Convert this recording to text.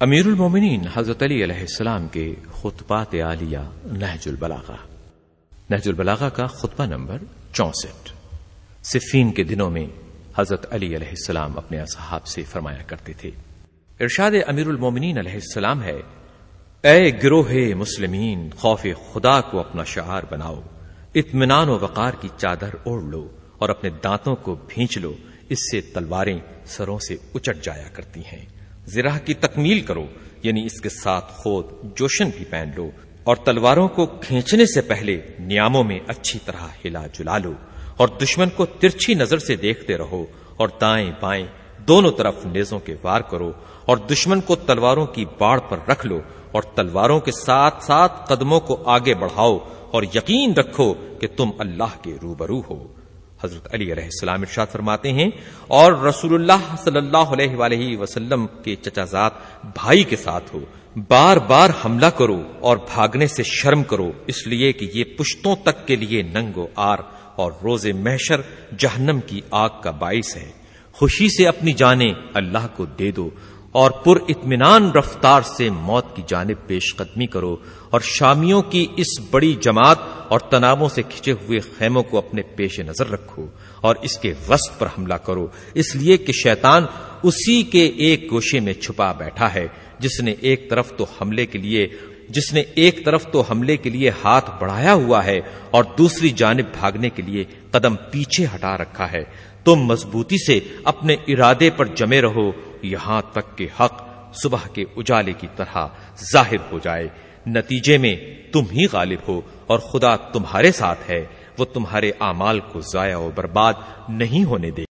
امیر المومنین حضرت علی علیہ السلام کے خطبات عالیہ نہج البلاغہ۔ نہج البلاغہ کا خطبہ نمبر چونسٹھ۔ صفین کے دنوں میں حضرت علی علیہ السلام اپنے اصحاب سے فرمایا کرتے تھے، ارشاد امیر المومنین علیہ السلام ہے، اے گروہ مسلمین، خوف خدا کو اپنا شعار بناؤ، اطمینان و وقار کی چادر اوڑھ لو اور اپنے دانتوں کو بھینچ لو، اس سے تلواریں سروں سے اچٹ جایا کرتی ہیں۔ زرہ کی تکمیل کرو یعنی اس کے ساتھ خود جوشن بھی پہن لو اور تلواروں کو کھینچنے سے پہلے نیاموں میں اچھی طرح ہلا جلا لو اور دشمن کو ترچھی نظر سے دیکھتے رہو اور دائیں بائیں دونوں طرف نیزوں کے وار کرو اور دشمن کو تلواروں کی باڑ پر رکھ لو اور تلواروں کے ساتھ ساتھ قدموں کو آگے بڑھاؤ اور یقین رکھو کہ تم اللہ کے روبرو ہو۔ حضرت علی علیہ السلام ارشاد فرماتے ہیں، اور رسول اللہ صلی اللہ علیہ وآلہ وسلم کے چچا زاد بھائی کے ساتھ ہو، بار بار حملہ کرو اور بھاگنے سے شرم کرو، اس لیے کہ یہ پشتوں تک کے لیے ننگو آر اور روز محشر جہنم کی آگ کا باعث ہے۔ خوشی سے اپنی جانیں اللہ کو دے دو اور پر اطمینان رفتار سے موت کی جانب پیش قدمی کرو اور شامیوں کی اس بڑی جماعت اور تنابوں سے کھچے ہوئے خیموں کو اپنے پیش نظر رکھو اور اس کے وسط پر حملہ کرو۔ اس لیے کہ شیطان اسی کے ایک گوشے میں چھپا بیٹھا ہے۔ جس نے ایک طرف تو حملے کے لیے، جس نے ایک طرف تو حملے کے لیے ہاتھ بڑھایا ہوا ہے اور دوسری جانب بھاگنے کے لیے قدم پیچھے ہٹا رکھا ہے۔ تم مضبوطی سے اپنے ارادے پر جمے رہو۔ یہاں تک کہ حق صبح کے اجالے کی طرح ظاہر ہو جائے۔ نتیجے میں تم ہی غالب ہو۔ اور خدا تمہارے ساتھ ہے، وہ تمہارے اعمال کو ضائع و برباد نہیں ہونے دے